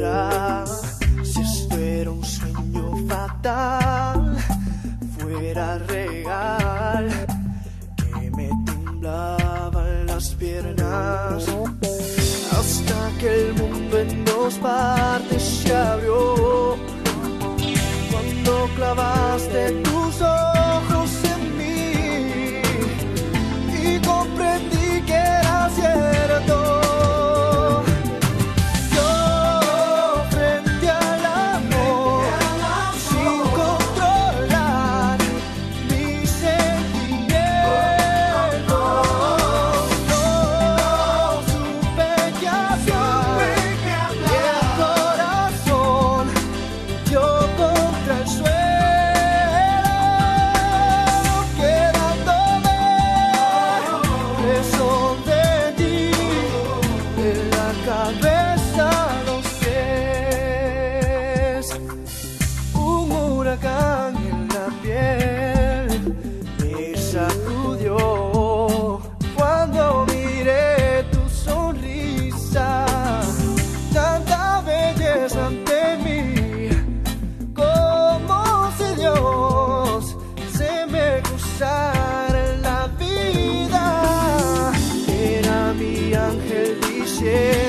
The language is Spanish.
si esto era un sueño fatal, fuera real, que me temblaban las piernas hasta que el mundo en dos partes. En